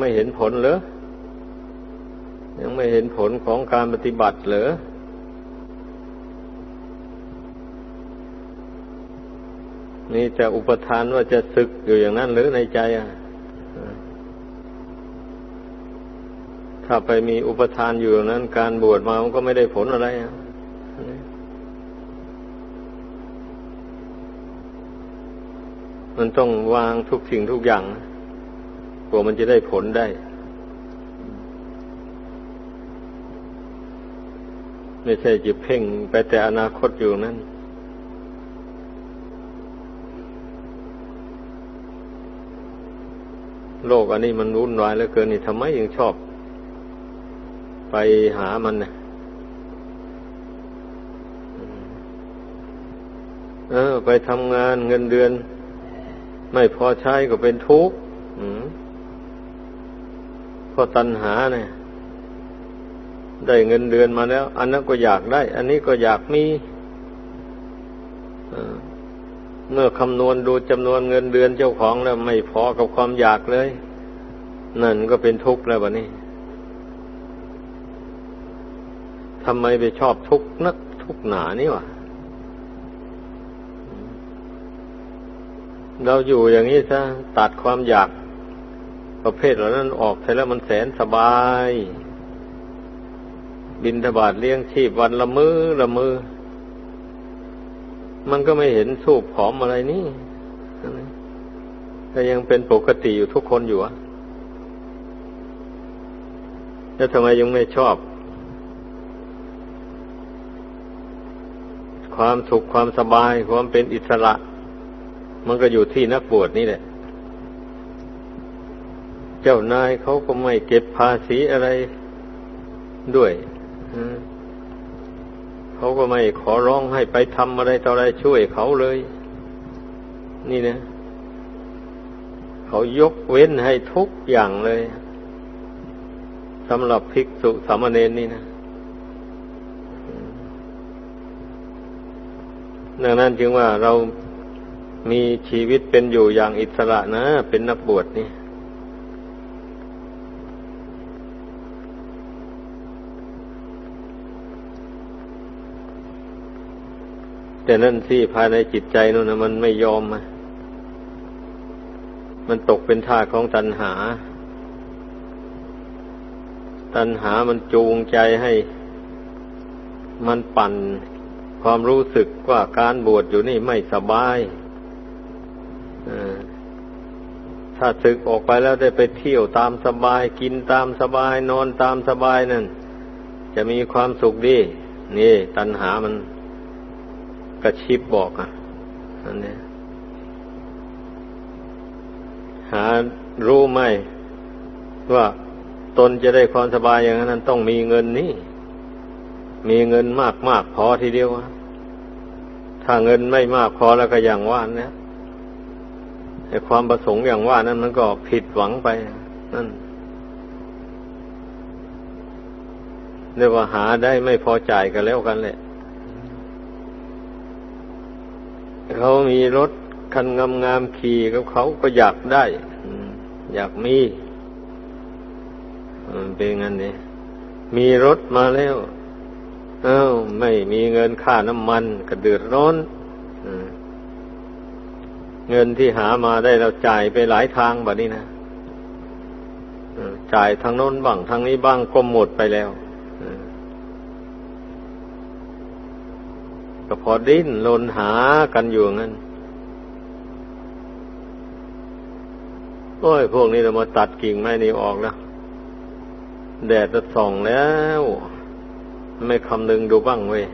ไม่เห็นผลเหรอ ยังไม่เห็นผลของการปฏิบัติเหรอ นี่จะอุปทานว่าจะศึกอยู่อย่างนั้นหรือในใจอะ ถ้าไปมีอุปทานอยู่อย่างนั้น การบวชมามันก็ไม่ได้ผลอะไรอะมันต้องวางทุกสิ่งทุกอย่าง กว่ามันจะได้ผลได้ ไม่ใช่จะเพ่งไปแต่อนาคตอยู่นั้นโลกอันนี้มันวุ่นวายเหลือเกินนี่ทำไมยังชอบ ไปหามันเนี่ยเออ ไปทำงานเงินเดือน ไม่พอใช้ก็เป็นทุกข์ เพราะตัณหาเนี่ย ได้เงินเดือนมาแล้ว อันนั้นก็อยากได้ อันนี้ก็อยากมีเมื่อคำนวณดูจำนวนเงินเดือนเจ้าของแล้วไม่พอกับความอยากเลย นั่นก็เป็นทุกข์แล้วบะนี้ทำไมไปชอบทุกข์นักทุกข์หนานี่วะเราอยู่อย่างนี้ซะตัดความอยาก ประเภทเหล่านั้นออกไปแล้วมันแสนสบาย บินทบาทเลี้ยงชีพวันละมือ้อละมือ มันก็ไม่เห็นสูบผอมอะไรนี่แต่ยังเป็นปกติอยู่ทุกคนอยู่อะแล้วทำไมยังไม่ชอบ ความสุขความสบายความเป็นอิสระ มันก็อยู่ที่นักบวชนี่แหละ เจ้านายเขาก็ไม่เก็บภาษีอะไรด้วยเขาก็ไม่ขอร้องให้ไปทำอะไรต่ออะไรช่วยเขาเลย นี่นะ เขายกเว้นให้ทุกอย่างเลยสำหรับภิกษุสามเณรนี่นะดังนั้นจึงว่าเรามีชีวิตเป็นอยู่อย่างอิสระนะ เป็นนักบวชนี่ แต่นั่นที่ภายในจิตใจนู่นนะมันไม่ยอมมามันตกเป็นท่าของตัณหา ตัณหามันจูงใจให้ มันปั่นความรู้สึกว่าการบวชอยู่นี่ไม่สบายถ้าศึกออกไปแล้วได้ไปเที่ยวตามสบาย กินตามสบาย นอนตามสบายนั่น จะมีความสุขดี นี่ ตัณหามัน กระชิบบอกอะอันนี้หารู้ไหมว่าตนจะได้ความสบายอย่างนั้นต้องมีเงินนี่ มีเงินมากมากพอทีเดียวถ้าเงินไม่มากพอแล้วก็อย่างว่านี่ไอความประสงค์อย่างว่านั้นมันก็ผิดหวังไปนั่นเรียกว่าหาได้ไม่พอจ่ายกันแล้วกันแหละ เขามีรถคันงามงามขี่กับเขาก็อยากได้ อยากมีเป็นงั้นเนี่ยมีรถมาแล้วเอ้าไม่มีเงินค่าน้ำมันก็เดือดร้อนเงินที่หามาได้เราจ่ายไปหลายทางแบบนี้นะจ่ายทางโน้นบ้างทางนี้บ้างก็หมดไปแล้ว ก็พอดิ้นลนหากันอยู่งั้นโอ้ย พวกนี้เรามาตัดกิ่งไม้นี้ออกแล้ว แดดจะส่องแล้ว ไม่คำนึงดูบ้างเว้ย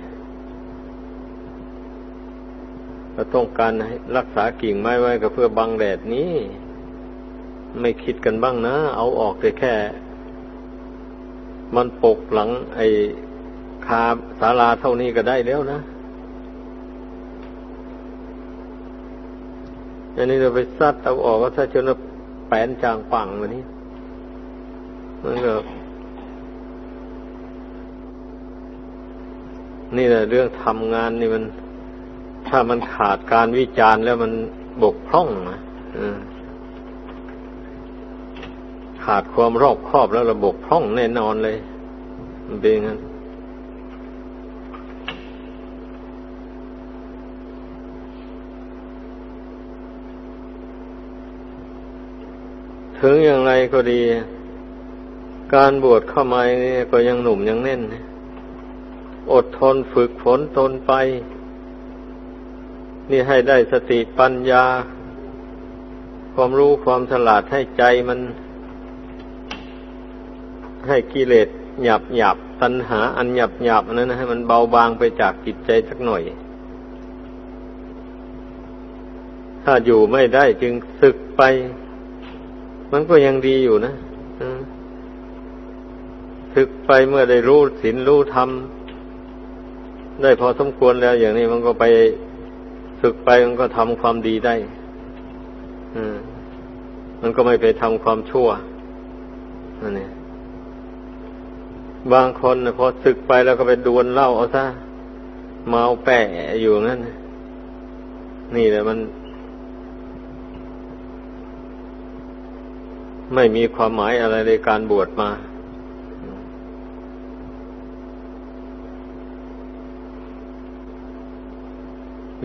เราต้องการรักษากิ่งไม้ไว้ก็เพื่อบังแดดนี้ ไม่คิดกันบ้างนะ เอาออกแต่แค่ มันปกหลังไอ้คาศาลาเท่านี้ก็ได้แล้วนะ อันนี้เราไปซัดเอาออกก็ถ้าจนแปนจางปังวันนี้มันก็นี่แหละเรื่องทำงานนี่มัน ถ้ามันขาดการวิจารณ์แล้วมันบกพร่องนะขาดความรอบครอบแล้วระบบพร่องแน่นอนเลย มันเป็นงั้น ถึงอย่างไรก็ดี การบวชเข้ามาเนี่ยก็ยังหนุ่มยังแน่น อดทนฝึกฝนตนไป นี่ให้ได้สติปัญญา ความรู้ความฉลาดให้ใจมัน ให้กิเลสหยาบหยาบตัณหาอันหยาบหยาบนั้นให้มันเบาบางไปจากจิตใจสักหน่อย ถ้าอยู่ไม่ได้จึงศึกไป มันก็ยังดีอยู่นะศึกไปเมื่อได้รู้ศีลรู้ธรรม ได้พอสมควรแล้วอย่างนี้มันก็ไปศึกไปมันก็ทำความดีได้มันก็ไม่ไปทำความชั่วนั่นเองบางคนพอศึกไปแล้วก็ไปดวนเหล้าเอาซะเมาแปะอยู่นั่นนี่แหละมัน ไม่มีความหมายอะไรในการบวชมา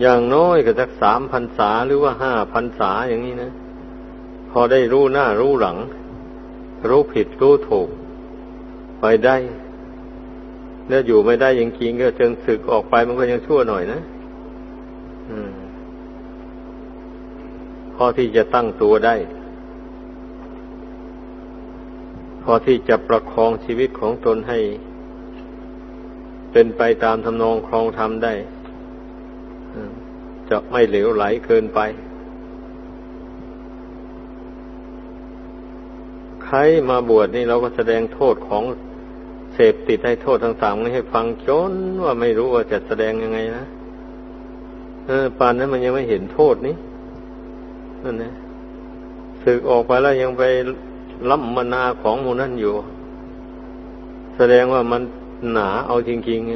อย่างน้อยก็สักสามพันษาหรือว่าห้าพันษาอย่างนี้นะ พอได้รู้หน้ารู้หลัง รู้ผิดรู้ถูก ไปได้แล้วอยู่ไม่ได้ยังจริงก็จึงศึกออกไปมันก็ยังชั่วหน่อยนะพอที่จะตั้งตัวได้ พอที่จะประคองชีวิตของตนให้ เป็นไปตามทำนองครองธรรมได้ จะไม่เหลวไหลเกินไป ใครมาบวชนี่เราก็แสดงโทษของเสพติดให้โทษต่างๆให้ฟังจนว่าไม่รู้ว่าจะแสดงยังไงนะเออปานนั้นมันยังไม่เห็นโทษนี่นั่นนะสึกออกไปแล้วยังไป ล้ำมนาของมูนั่นอยู่ แสดงว่ามันหนาเอาจริงๆไง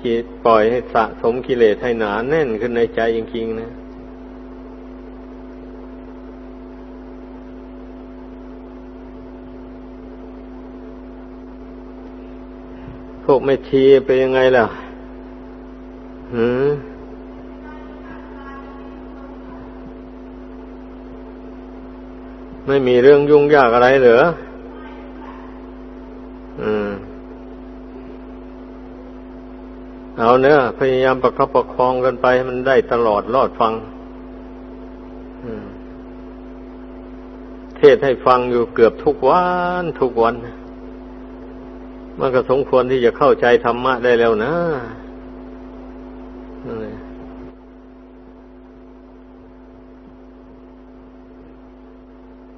คิดปล่อยให้สะสมกิเลสให้หนาแน่นขึ้นในใจจริงๆนะพวกไม่ชีเป็นยังไงล่ะ หืม ไม่มีเรื่องยุ่งยากอะไรเหรอ อืม เอาเนื้อพยายามประคับประคองกันไปมันได้ตลอดรอดฟังเทศให้ฟังอยู่เกือบทุกวันทุกวัน มันก็สมควรที่จะเข้าใจธรรมะได้แล้วนะ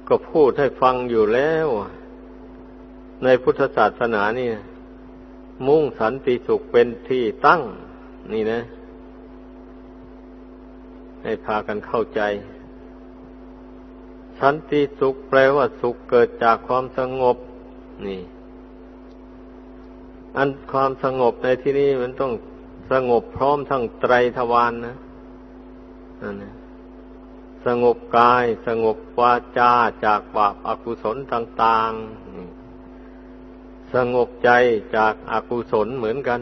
ก็พูดให้ฟังอยู่แล้ว ในพุทธศาสนานี่มุ่งสันติสุขเป็นที่ตั้ง นี่นะ ให้พากันเข้าใจ สันติสุขแปลว่าสุขเกิดจากความสงบ นี่ อันความสงบในที่นี้มันต้องสงบพร้อมทั้งไตรทวารนนะนั่นนะ สงบกาย สงบวาจาจากบาปอากุศลต่าง ๆ สงบใจจากอากุศลเหมือนกัน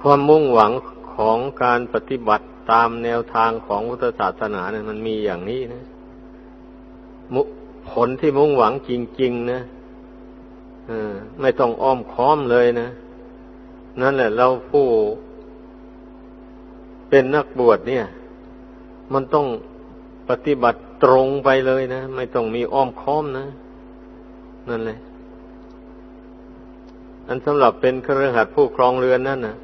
ความมุ่งหวังของการปฏิบัติตามแนวทางของพุทธศาสนาเนี่ยมันมีอย่างนี้นะผลที่มุ่งหวังจริง ๆ นะไม่ต้องอ้อมค้อมเลยนะ นั่นแหละ เราผู้เป็นนักบวชเนี่ย มันต้องปฏิบัติตรงไปเลยนะ ไม่ต้องมีอ้อมค้อมนะ นั่นเลย อันสำหรับเป็นเครือขัดผู้ครองเรือนนั่นนะ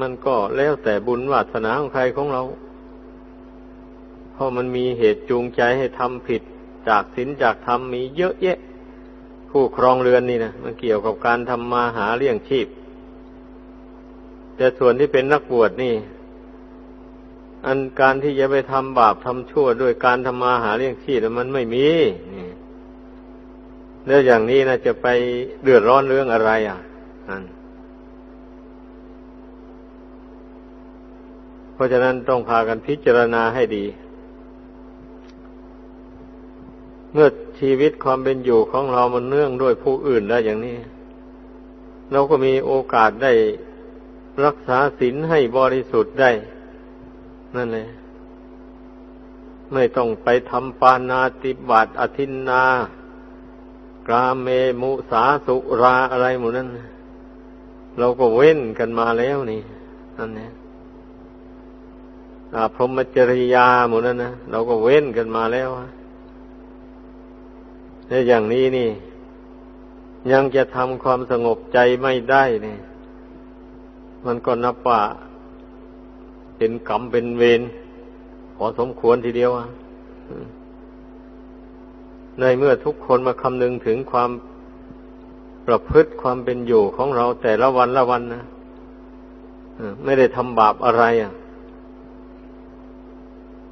มันก็แล้วแต่บุญวาสนาของใครของเรา เพราะมันมีเหตุจูงใจให้ทำผิดจากศีลจากธรรมมีเยอะแยะ ผู้ครองเรือนนี่นะมันเกี่ยวกับการทำมาหาเลี้ยงชีพ แต่ส่วนที่เป็นนักบวชนี่ อันการที่จะไปทำบาปทำชั่วด้วยการทำมาหาเลี้ยงชีพมันไม่มีนี่แล้วอย่างนี้นะจะไปเดือดร้อนเรื่องอะไร อะนั่นเพราะฉะนั้นต้องพากันพิจารณาให้ดี เมื่อ ชีวิตความเป็นอยู่ของเรามันเนื่องด้วยผู้อื่นแล้วอย่างนี้ เราก็มีโอกาสได้รักษาศีลให้บริสุทธิ์ได้ นั่นเลยไม่ต้องไปทำปานาติบัติอธินนากราเมมุสาสุราอะไรหมดนั้นเราก็เว้นกันมาแล้วนี่นั่นเนี่ยพรหมจริยาหมดนั้นนะเราก็เว้นกันมาแล้ว ในอย่างนี้นี่ ยังจะทำความสงบใจไม่ได้เนี่ย มันก็นับว่าเป็นกรรมเป็นเวรพอสมควรทีเดียวในเมื่อทุกคนมาคำนึงถึงความประพฤติความเป็นอยู่ของเราแต่ละวันละวันนะไม่ได้ทำบาปอะไรอะ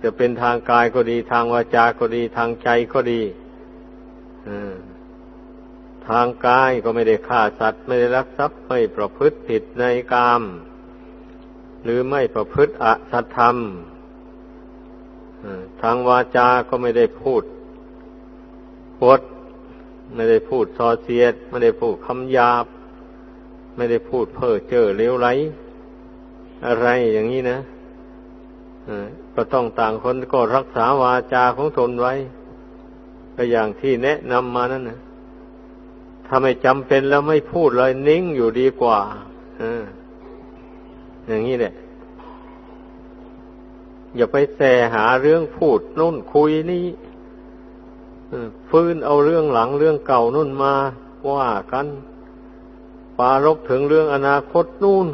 จะเป็นทางกายก็ดีทางวาจาก็ดีทางใจก็ดี ทางกายก็ไม่ได้ฆ่าสัตว์ ไม่ได้ลักทรัพย์ไม่ประพฤติผิดในกาม หรือไม่ประพฤติอสัตธรรมทางวาจาก็ไม่ได้พูดปดไม่ได้พูดซอเสียด ไม่ได้พูดคำหยาบ ไม่ได้พูดเพ้อเจ้อเลวไหล อะไรอย่างนี้นะก็ต้องต่างคนก็รักษาวาจาของตนไว้ ก็อย่างที่แนะนำมานั่นนะถ้าไม่จำเป็นแล้วไม่พูดเลยนิ่งอยู่ดีกว่าอย่างนี้แหละ อย่าไปแสหาเรื่องพูดนู่นคุยนี่ฟื้นเอาเรื่องหลังเรื่องเก่านู่นมาว่ากันปารกถึงเรื่องอนาคตนู่น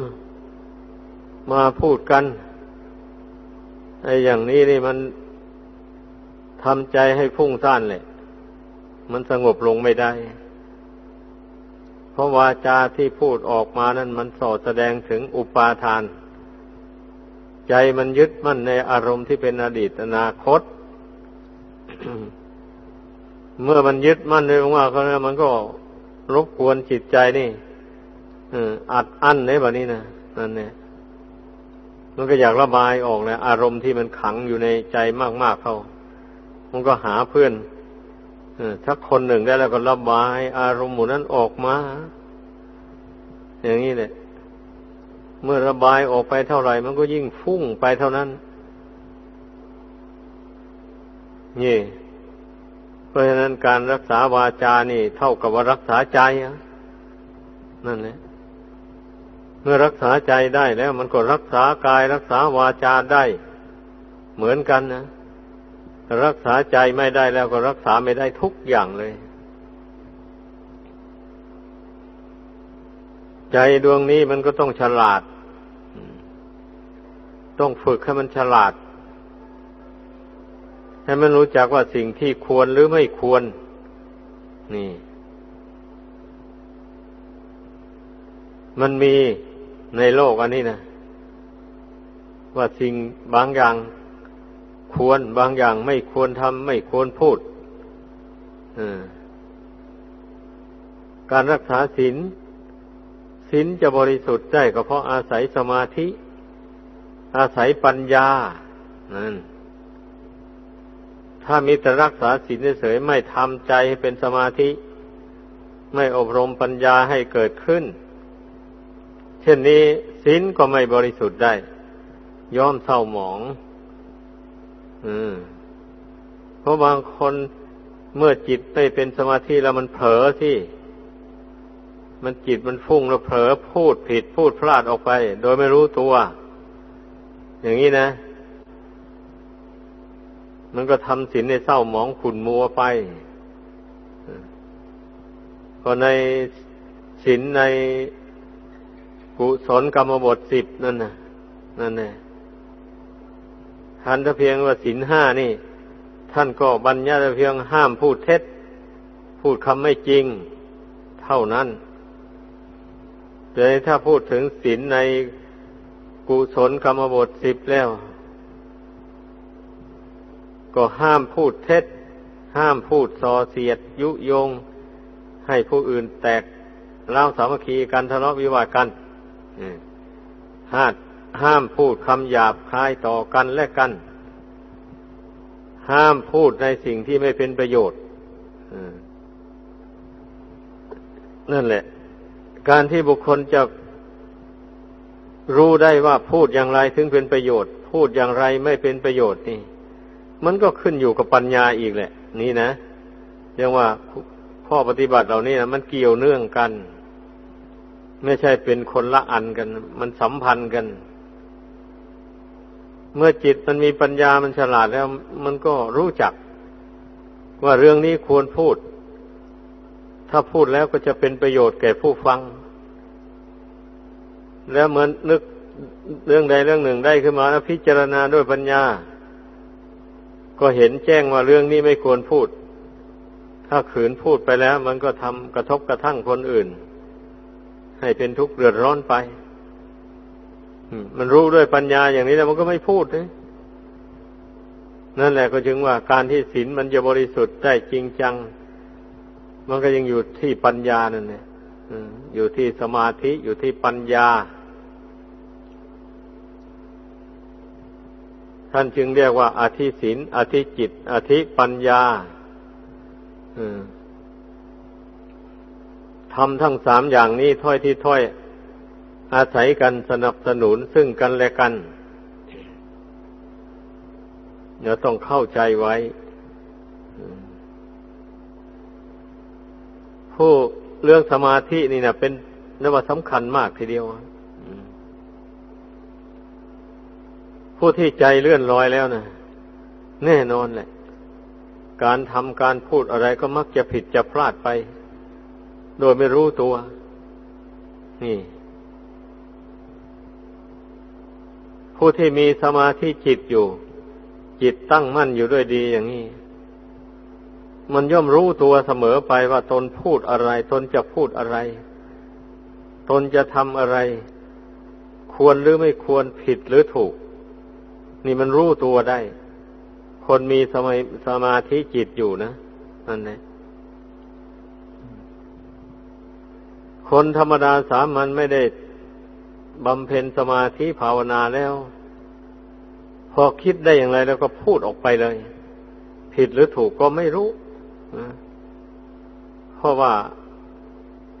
มาพูดกันไอ้อย่างนี้นี่มันทำใจให้พุ่งซ่านเลย มันสงบลงไม่ได้ เพราะวาจาที่พูดออกมานั้นมันส่อแสดงถึงอุปาทาน ใจมันยึดมั่นในอารมณ์ที่เป็นอดีตอนาคต เมื่อมันยึดมั่นเลยว่าเขาเนี่ยมันก็รบกวนจิตใจนี่อัดอั้นในแบบนี้นะนั่นเนี่ยมันก็อยากระบายออกเลยอารมณ์ที่มันขังอยู่ในใจมากๆเขามันก็หาเพื่อน ถ้าคนหนึ่งได้แล้วก็ระบาย อารมณ์หมู่นั้นออกมา อย่างนี้แหละเมื่อระบายออกไปเท่าไหร่ มันก็ยิ่งฟุ้งไปเท่านั้นนี่เพราะฉะนั้นการรักษาวาจานี่ เท่ากับว่ารักษาใจนั่นแหละเมื่อรักษาใจได้แล้ว มันก็รักษากายรักษาวาจาได้ เหมือนกันนะ รักษาใจไม่ได้แล้วก็รักษาไม่ได้ทุกอย่างเลย ใจดวงนี้มันก็ต้องฉลาด ต้องฝึกให้มันฉลาด ให้มันรู้จักว่าสิ่งที่ควรหรือไม่ควร นี่ มันมีในโลกอันนี้นะว่าสิ่งบางอย่าง ควร บางอย่างไม่ควรทำไม่ควรพูดการรักษาศีลศีลจะบริสุทธิ์ได้ก็เพราะอาศัยสมาธิ อาศัยปัญญานั่นถ้ามีแต่รักษาศีลเฉยไม่ทำใจให้เป็นสมาธิ ไม่อบรมปัญญาให้เกิดขึ้น เช่นนี้ศีลก็ไม่บริสุทธิ์ได้ ย่อมเศร้าหมอง เพราะบางคนเมื่อจิตไม่เป็นสมาธิแล้วมันเผลอที่ มันจิตมันฟุ้งแล้วเผลอพูดผิดพูดพลาดออกไป โดยไม่รู้ตัว อย่างนี้นะ มันก็ทำสินในเศร้าหมองขุนมัวไปก็ในสินในกุศลกรรมบทสิบนั่นนะนั่นแหละ ท่านถ้าเพียงว่าสินห้านี่ ท่านก็บัญญัติเพียงห้ามพูดเท็จ พูดคำไม่จริง เท่านั้นแต่ถ้าพูดถึงศีลในกุศลกรรมบทสิบแล้ว ก็ห้ามพูดเท็จ ห้ามพูดส่อเสียด ยุยง ให้ผู้อื่นแตกเล่าสามัคคีกันทะเลาะวิวาทกันห้า ห้ามพูดคำหยาบคายต่อกันและกัน ห้ามพูดในสิ่งที่ไม่เป็นประโยชน์นั่นแหละ การที่บุคคลจะรู้ได้ว่าพูดอย่างไรถึงเป็นประโยชน์ พูดอย่างไรไม่เป็นประโยชน์นี่ มันก็ขึ้นอยู่กับปัญญาอีกแหละ นี่นะเรียกว่าข้อปฏิบัติเหล่านี้นะมันเกี่ยวเนื่องกัน ไม่ใช่เป็นคนละอันกัน มันสัมพันธ์กัน เมื่อจิตมันมีปัญญามันฉลาดแล้ว มันก็รู้จัก ว่าเรื่องนี้ควรพูด ถ้าพูดแล้วก็จะเป็นประโยชน์แก่ผู้ฟัง แล้วเหมือนนึกเรื่องใดเรื่องหนึ่งได้ขึ้นมาแล้วพิจารณาด้วยปัญญา ก็เห็นแจ้งว่าเรื่องนี้ไม่ควรพูด ถ้าขืนพูดไปแล้ว มันก็ทำกระทบกระทั่งคนอื่น ให้เป็นทุกข์เดือดร้อนไป มันรู้ด้วยปัญญาอย่างนี้แล้วมันก็ไม่พูดเลยนั่นแหละก็จึงว่าการที่ศีลมันจะบริสุทธิ์ได้จริงจัง มันก็ยังอยู่ที่ปัญญานั่นแหละอยู่ที่สมาธิอยู่ที่ปัญญา ท่านจึงเรียกว่าอธิศีลอธิจิต อธิปัญญาทำทั้งสามอย่างนี้ถ้อยที่ถ้อย อาศัยกันสนับสนุนซึ่งกันและกันเดี๋ยวต้องเข้าใจไว้ ผู้เรื่องสมาธินี่นะเป็นนว่าสำคัญมากทีเดียว ผู้ที่ใจเลื่อนลอยแล้วนะแน่นอนแหละ การทำการพูดอะไรก็มักจะผิดจะพลาดไป โดยไม่รู้ตัว นี่ ผู้ที่มีสมาธิจิตอยู่ จิตตั้งมั่นอยู่ด้วยดีอย่างนี้ มันย่อมรู้ตัวเสมอไปว่าตนพูดอะไร ตนจะพูดอะไร ตนจะทำอะไร ควรหรือไม่ควรผิดหรือถูก นี่มันรู้ตัวได้ คนมีสมาสมาธิจิตอยู่นะนั่นแหละคนธรรมดาสามัญไม่ได้ บำเพ็ญสมาธิภาวนาแล้ว พอคิดได้อย่างไรแล้วก็พูดออกไปเลย ผิดหรือถูกก็ไม่รู้เพราะว่า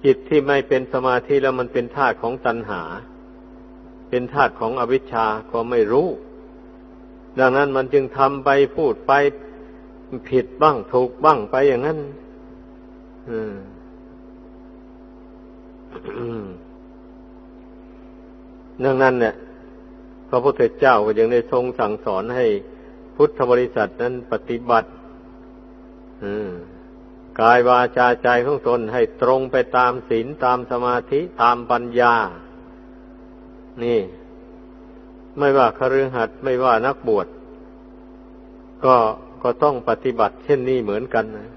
จิตที่ไม่เป็นสมาธิแล้วมันเป็นธาตุของตัณหา เป็นธาตุของอวิชชาก็ไม่รู้ ดังนั้นมันจึงทำไปพูดไปผิดบ้างถูกบ้างไปอย่างนั้น ดังนั้นเนี่ยพระพุทธเจ้าก็ยังได้ทรงสั่งสอนให้พุทธบริษัทนั้นปฏิบัติกายวาจาใจของตนให้ตรงไปตามศีลตามสมาธิตามปัญญา นี่ ไม่ว่าคฤหัสถ์ไม่ว่านักบวชก็ก็ต้องปฏิบัติเช่นนี้เหมือนกันนะ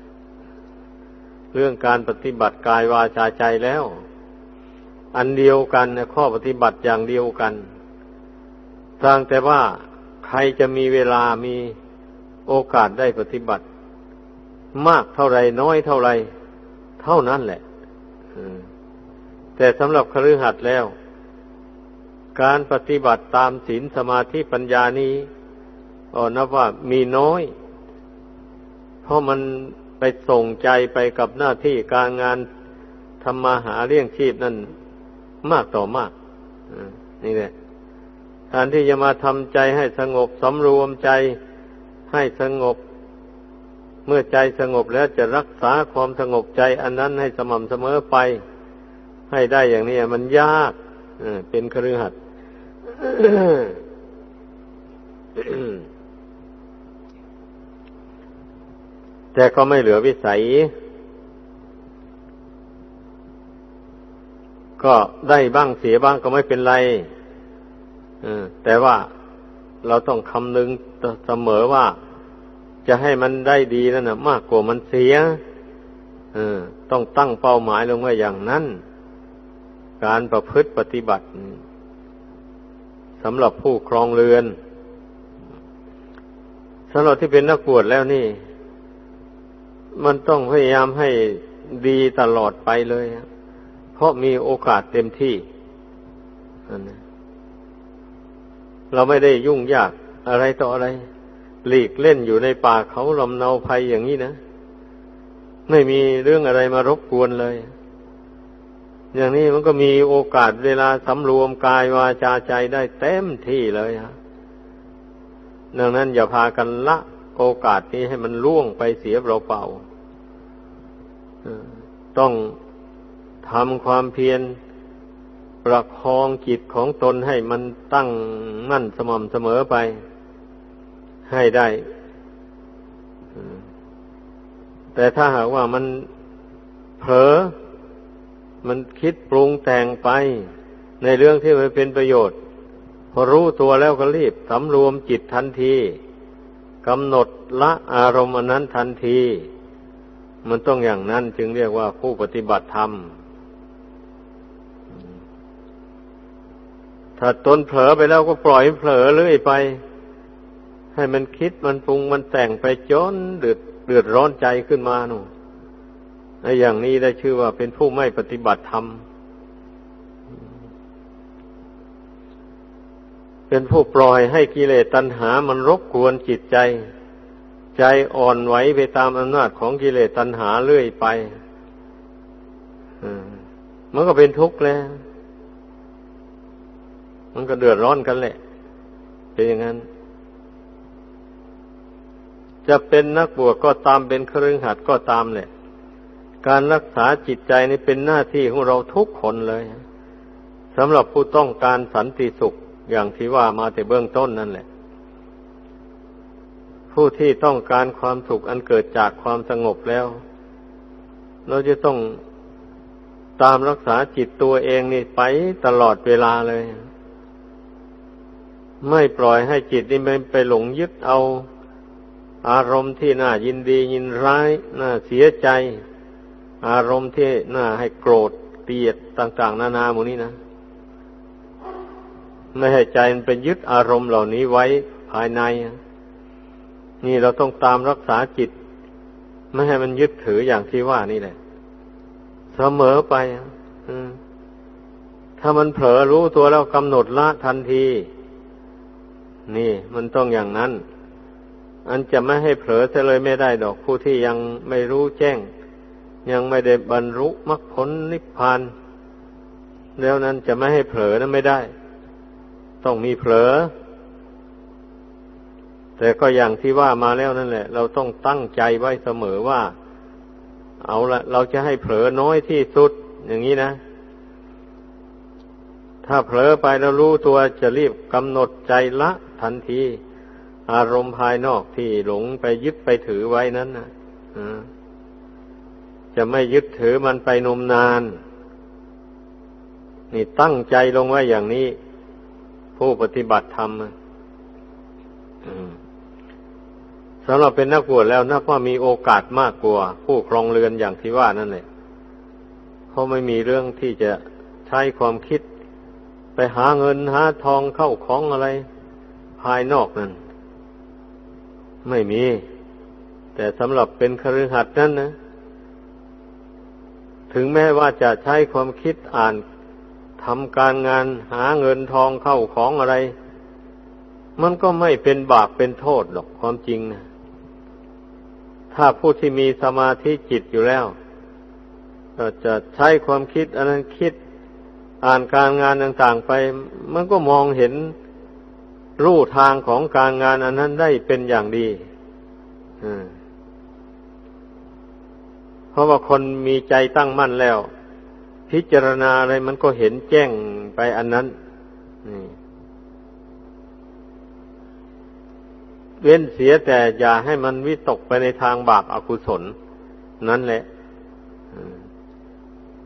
เรื่องการปฏิบัติกายวาจาใจแล้ว อันเดียวกันข้อปฏิบัติอย่างเดียวกันต่างแต่ว่าใครจะมีเวลามีโอกาสได้ปฏิบัติ มากเท่าไรน้อยเท่าไร เท่านั้นแหละแต่สำหรับคฤหัสถ์แล้ว การปฏิบัติตามศีลสมาธิปัญญานี้ก็นับว่ามีน้อย เพราะมันไปส่งใจไปกับหน้าที่การงานทำมาหาเลี้ยงชีพนั่น มากต่อมากนี่แหละแทนที่จะมาทำใจให้สงบสำรวมใจให้สงบ เมื่อใจสงบแล้วจะรักษาความสงบใจ อันนั้นให้สม่ำเสมอไป ให้ได้อย่างนี้มันยากเป็นครือขัดแต่ก็ไม่เหลือวิสัย ก็ได้บ้างเสียบ้างก็ไม่เป็นไรแต่ว่าเราต้องคำนึงเสมอว่าจะให้มันได้ดีนั่นนะมากกว่ามันเสียต้องตั้งเป้าหมายลงไว้อย่างนั้น การประพฤติปฏิบัติสำหรับผู้ครองเรือนสำหรับที่เป็นนักบวชแล้วนี่ มันต้องพยายามให้ดีตลอดไปเลย เพราะมีโอกาสเต็มที่เราไม่ได้ยุ่งยากอะไรต่ออะไร หลีกเล่นอยู่ในป่าเขาลำเนาภัยอย่างนี้นะ ไม่มีเรื่องอะไรมารบกวนเลย อย่างนี้มันก็มีโอกาสเวลาสำรวมกายวาจาใจได้เต็มที่เลยฮะดังนั้นอย่าพากันละโอกาสนี้ให้มันล่วงไปเสียเปล่าๆต้อง ทำความเพียรประคองจิตของตนให้มันตั้งมั่นสม่ำเสมอไป ให้ได้แต่ถ้าหากว่ามันเผลอ มันคิดปรุงแต่งไป ในเรื่องที่ไม่เป็นประโยชน์ พอรู้ตัวแล้วก็รีบสำรวมจิตทันทีกำหนดละอารมณ์อันนั้นทันที มันต้องอย่างนั้นจึงเรียกว่าผู้ปฏิบัติธรรม ถ้าตนเผลอไปแล้วก็ปล่อยเผลอเรื่อยไป ให้มันคิดมันปรุงมันแต่งไปจนเดือดเดือดร้อนใจขึ้นมาหนูไอ้อย่างนี้ได้ชื่อว่าเป็นผู้ไม่ปฏิบัติธรรม เป็นผู้ปล่อยให้กิเลสตัณหามันรบกวนจิตใจ ใจอ่อนไหวไปตามอำนาจของกิเลสตัณหาเรื่อยไปมันก็เป็นทุกข์แล้ว มันก็เดือดร้อนกันแหละ เป็นอย่างนั้น จะเป็นนักบวชก็ตามเป็นครึ่งหัดก็ตามแหละ การรักษาจิตใจนี่เป็นหน้าที่ของเราทุกคนเลยสำหรับผู้ต้องการสันติสุขอย่างที่ว่ามาแต่เบื้องต้นนั่นแหละ ผู้ที่ต้องการความสุขอันเกิดจากความสงบแล้ว เราจะต้องตามรักษาจิตตัวเองนี่ไปตลอดเวลาเลย ไม่ปล่อยให้จิตนี่ไปไปหลงยึดเอา อารมณ์ที่น่ายินดียินร้ายน่าเสียใจ อารมณ์ที่น่าให้โกรธเกลียดต่าง ๆ นานาหมดนี้นะไม่ให้ใจมันไปยึดอารมณ์เหล่านี้ไว้ภายใน นี่เราต้องตามรักษาจิต ไม่ให้มันยึดถืออย่างที่ว่านี่แหละ เสมอไปถ้ามันเผลอรู้ตัวแล้วกำหนดละทันที นี่มันต้องอย่างนั้น อันจะไม่ให้เผลอจะเลยไม่ได้ดอกผู้ที่ยังไม่รู้แจ้ง ยังไม่ได้บรรลุมรรคผลนิพพานแล้วนั้นจะไม่ให้เผลอนั้นไม่ได้ ต้องมีเผลอ แต่ก็อย่างที่ว่ามาแล้วนั่นแหละ เราต้องตั้งใจไว้เสมอว่า เอาละเราจะให้เผลอน้อยที่สุดอย่างนี้นะ ถ้าเผลอไปแล้วรู้ตัวจะรีบกำหนดใจละทันที อารมณ์ภายนอกที่หลงไปยึดไปถือไว้นั้นนะจะไม่ยึดถือมันไปนมนาน นี่ตั้งใจลงไว้อย่างนี้ ผู้ปฏิบัติธรรมสำหรับเป็นนักบวชแล้วนับว่ามีโอกาสมากกว่า ผู้ครองเรือนอย่างที่ว่านั่นแหละเพราะไม่มีเรื่องที่จะใช้ความคิด ไปหาเงินหาทองเข้าของอะไร ภายนอกนั่น ไม่มี แต่สำหรับเป็นคฤหัสถ์นั้นนะถึงแม้ว่าจะใช้ความคิดอ่านทำการงานหาเงินทองเข้าของอะไร มันก็ไม่เป็นบาปเป็นโทษหรอกความจริงนะถ้าผู้ที่มีสมาธิจิตอยู่แล้ว ก็จะใช้ความคิดอันนั้นคิด อ่านการงานต่างๆไป มันก็มองเห็นรูทางของการงานอันนั้นได้เป็นอย่างดีเพราะว่าคนมีใจตั้งมั่นแล้ว พิจารณาอะไรมันก็เห็นแจ้งไปอันนั้นเว้นเสียแต่อย่าให้มันวิตกไปในทางบาปอากุศล นั่นแหละ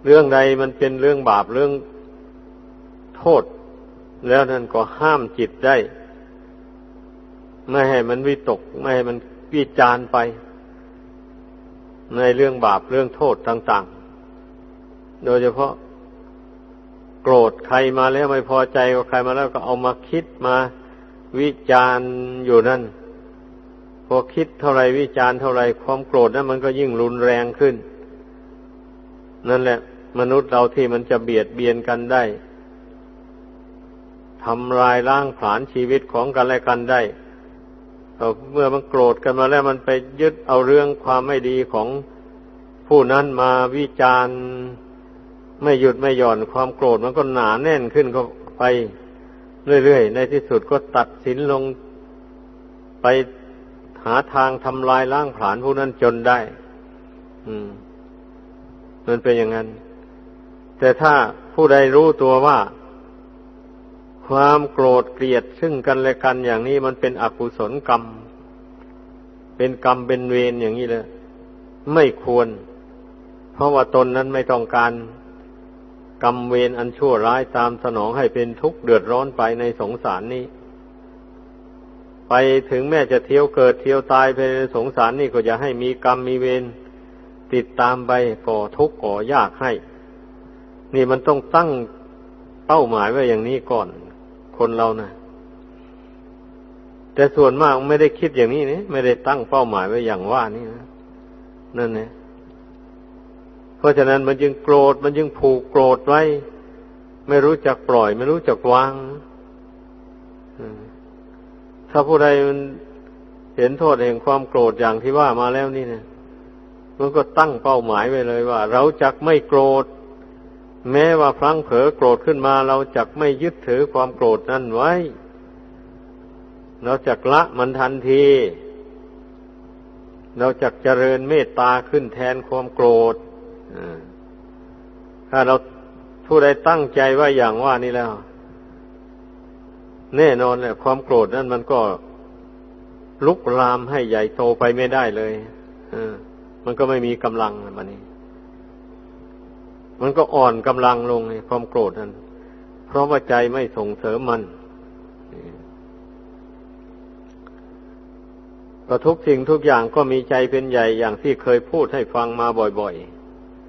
เรื่องใดมันเป็นเรื่องบาปเรื่อง โทษ แล้วนั่นก็ห้ามจิตได้ ไม่ให้มันวิตก ไม่ให้มันวิจารไป ในเรื่องบาปเรื่องโทษต่าง ๆ โดยเฉพาะ โกรธใครมาแล้วไม่พอใจกับใครมาแล้วก็เอามาคิดมาวิจารณ์อยู่นั่นพอคิดเท่าไรวิจารณ์เท่าไรความโกรธนั้นมันก็ยิ่งรุนแรงขึ้น นั่นแหละ มนุษย์เราที่มันจะเบียดเบียนกันได้ ทำลายล้างผลาญชีวิตของกันและกันได้เมื่อมันโกรธกันมาแล้วมันไปยึดเอาเรื่องความไม่ดีของผู้นั้นมาวิจารณ์ไม่หยุดไม่หย่อนความโกรธมันก็หนาแน่นขึ้นก็ไปเรื่อยๆ ในที่สุดก็ตัดสินลงไปหาทางทำลายล้างผลาญผู้นั้นจนได้ อืม มันเป็นอย่างนั้น แต่ถ้าผู้ใดรู้ตัวว่า ความโกรธเกลียดซึ่งกันและกันอย่างนี้มันเป็นอกุศลกรรม เป็นกรรมเป็นเวรอย่างนี้เลยไม่ควร เพราะว่าตนนั้นไม่ต้องการกรรมเวรอันชั่วร้ายตามสนองให้เป็นทุกข์เดือดร้อนไปในสงสารนี้ ไปถึงแม้จะเที่ยวเกิดเที่ยวตายไปในสงสารนี่ก็อย่าให้มีกรรมมีเวรติดตามไปก่อทุกข์ก่อยากให้ นี่มันต้องตั้งเป้าหมายไว้อย่างนี้ก่อน คนเรานะแต่ส่วนมากไม่ได้คิดอย่างนี้นี่ไม่ได้ตั้งเป้าหมายไว้อย่างว่านี่นะนั่นนะเพราะฉะนั้นมันจึงโกรธมันจึงผูกโกรธไว้ ไม่รู้จักปล่อย ไม่รู้จักวางถ้าผู้ใดมันเห็นโทษแห่งความโกรธอย่างที่ว่ามาแล้วนี่เนะมันก็ตั้งเป้าหมายไว้เลยว่า เราจักไม่โกรธ แม้ว่าพลั้งเผลอโกรธขึ้นมาเราจักไม่ยึดถือความโกรธนั้นไว้ เราจักละมันทันที เราจักเจริญเมตตาขึ้นแทนความโกรธถ้าเราผู้ใดตั้งใจว่าอย่างว่านี้แล้ว แน่นอนแหละความโกรธนั่นมันก็ลุกลามให้ใหญ่โตไปไม่ได้เลยมันก็ไม่มีกำลังมันนี่ มันก็อ่อนกำลังลงในความโกรธนั้นเพราะว่าใจไม่ส่งเสริมมันก็ทุกสิ่งทุกอย่างก็มีใจเป็นใหญ่อย่างที่เคยพูดให้ฟังมาบ่อย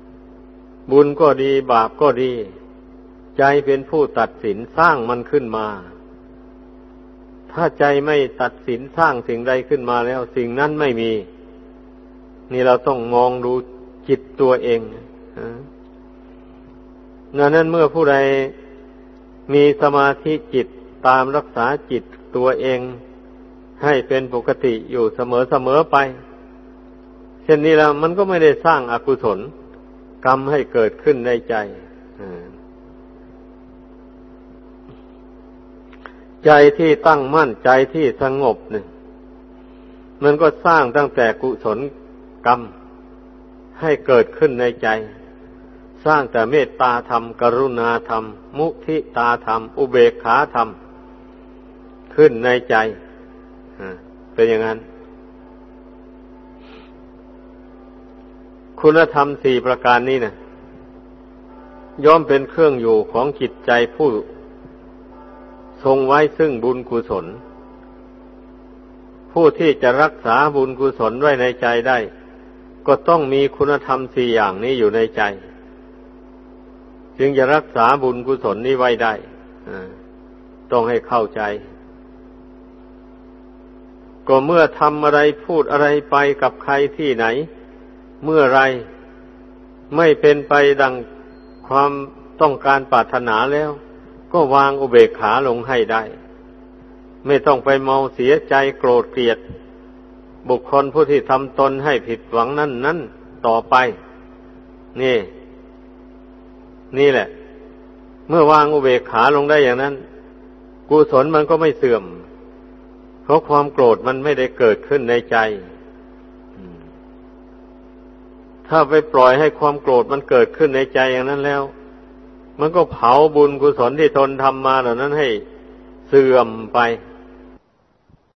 ๆ บุญก็ดีบาปก็ดี ใจเป็นผู้ตัดสินสร้างมันขึ้นมา ถ้าใจไม่ตัดสินสร้างสิ่งใดขึ้นมาแล้ว สิ่งนั้นไม่มี นี่เราต้องมองดูจิตตัวเอง ดังนั้นเมื่อผู้ใดมีสมาธิจิตตามรักษาจิตตัวเองให้เป็นปกติอยู่เสมอเสมอไป เช่นนี้แล้วมันก็ไม่ได้สร้างอากุศล กรรมให้เกิดขึ้นในใจใจที่ตั้งมั่นใจที่สงบเนี่ยมันก็สร้างตั้งแต่กุศลกรรมให้เกิดขึ้นในใจ สร้างแต่เมตตาธรรม กรุณาธรรม มุทิตาธรรม อุเบกขาธรรม ขึ้นในใจเป็นอย่างนั้น คุณธรรมสี่ประการนี้นะย่อมเป็นเครื่องอยู่ของจิตใจผู้ ทรงไว้ซึ่งบุญกุศล ผู้ที่จะรักษาบุญกุศลไว้ในใจได้ ก็ต้องมีคุณธรรมสี่อย่างนี้อยู่ในใจ จึงจะรักษาบุญกุศลนี้ไว้ได้ต้องให้เข้าใจ ก็เมื่อทำอะไรพูดอะไรไปกับใครที่ไหน เมื่อไรไม่เป็นไปดังความต้องการปรารถนาแล้ว ก็วางอุเบกขาลงให้ได้ ไม่ต้องไปเมาเสียใจโกรธเกลียด บุคคลผู้ที่ทำตนให้ผิดหวังนั่นนั้นต่อไป นี่ นี่แหละ เมื่อวางอุเบกขาลงได้อย่างนั้น กุศลมันก็ไม่เสื่อม เพราะความโกรธมันไม่ได้เกิดขึ้นในใจ ถ้าไปปล่อยให้ความโกรธมันเกิดขึ้นในใจอย่างนั้นแล้ว มันก็เผาบุญกุศลที่ทนทำมาเหล่านั้นให้เสื่อมไป